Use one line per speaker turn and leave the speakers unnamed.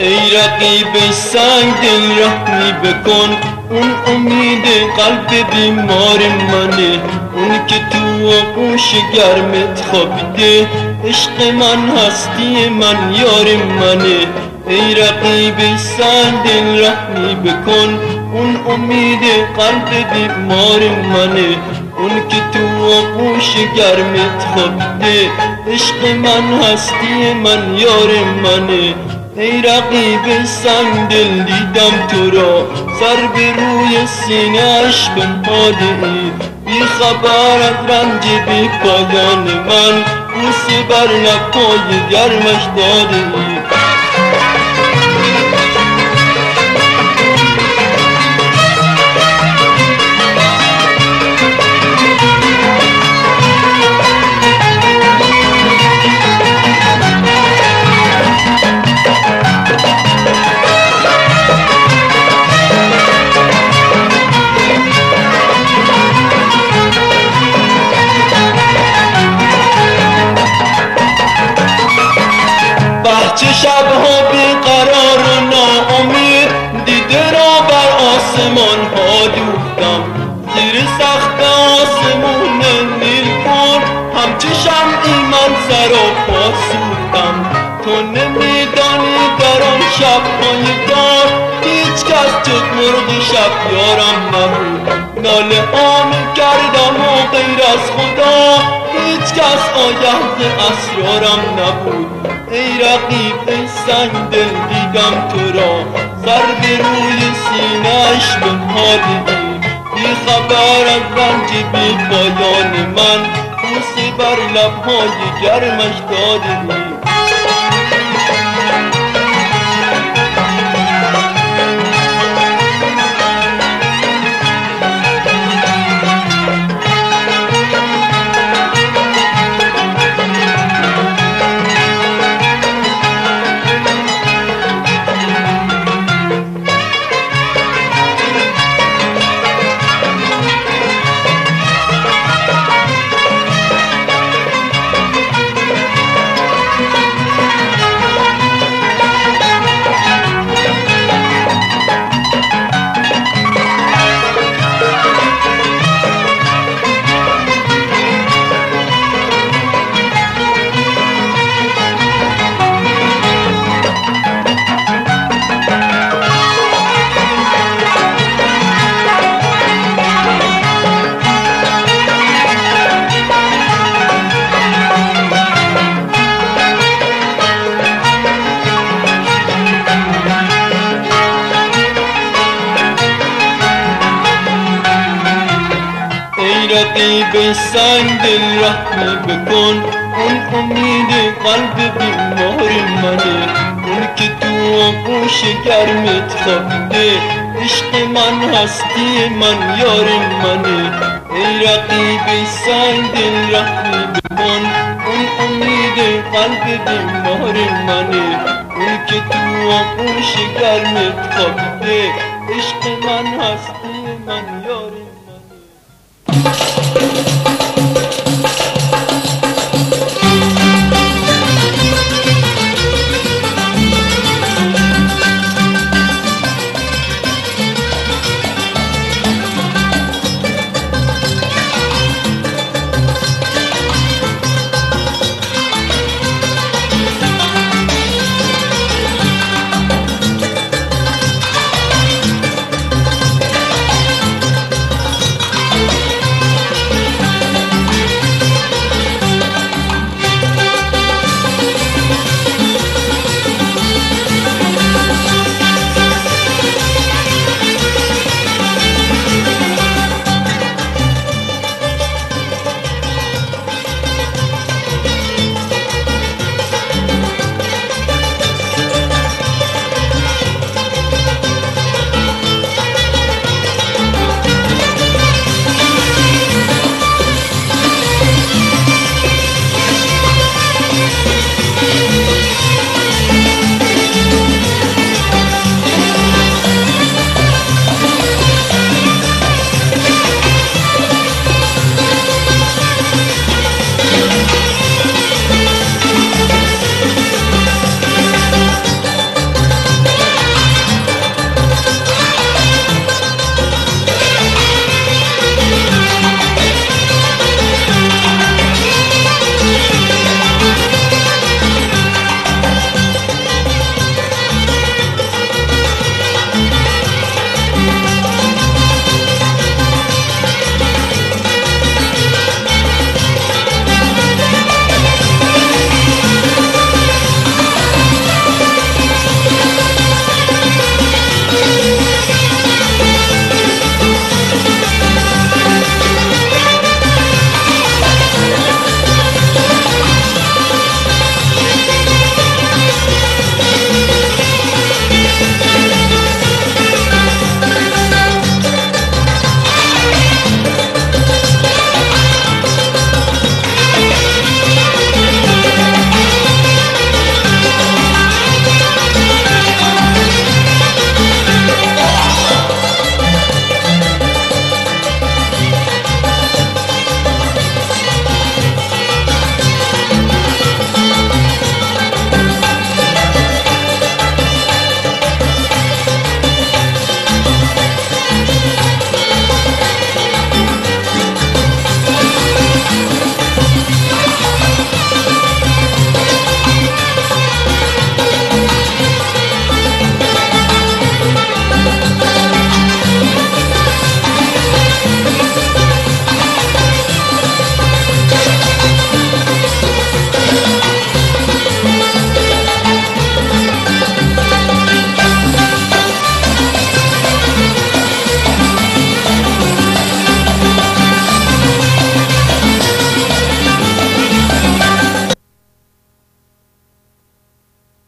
ای رقیب سنگ دل رحمی بکن. اون امید قلب بیمار منه. اون که تو آغوش گرمت خوابیده. عشق من هستی من یار منه. ای رقیب سنگ دل رحمی بکن. اون امید قلب بیمار منه. اون که تو آغوش گرمت خوابیده. عشق من هستی من یار منه. ای رقیب سنگ دل دیدم تو را سر به روی سینهش بنهاده ای بی خبر از رنج بی پایان من بوسه بر لبهای گرمش داده ای شبهای دار هیچ کس جز مرغ شب یارم نبود. ناله آم کردم و غیر از خدا هیچ کس آگه اسرارم نبود. ای رقیب ای سنگ دل دیدم تو را. سر به روی سینهش بنهاده بی خبر از رنج بی پایان من. بوسه بر لبهای گرمش داده رقیب سنگ دل رحمی بکن. اون امید قلب بیمار منه. اون که تو آغوش گرمت خوابیده. عشق من هستی من یار منه. ای رقیب سنگ دل رحمی بکن. اون امید قلب بیمار منه. اون که تو آغوش گرمت خوابیده. عشق من هستی من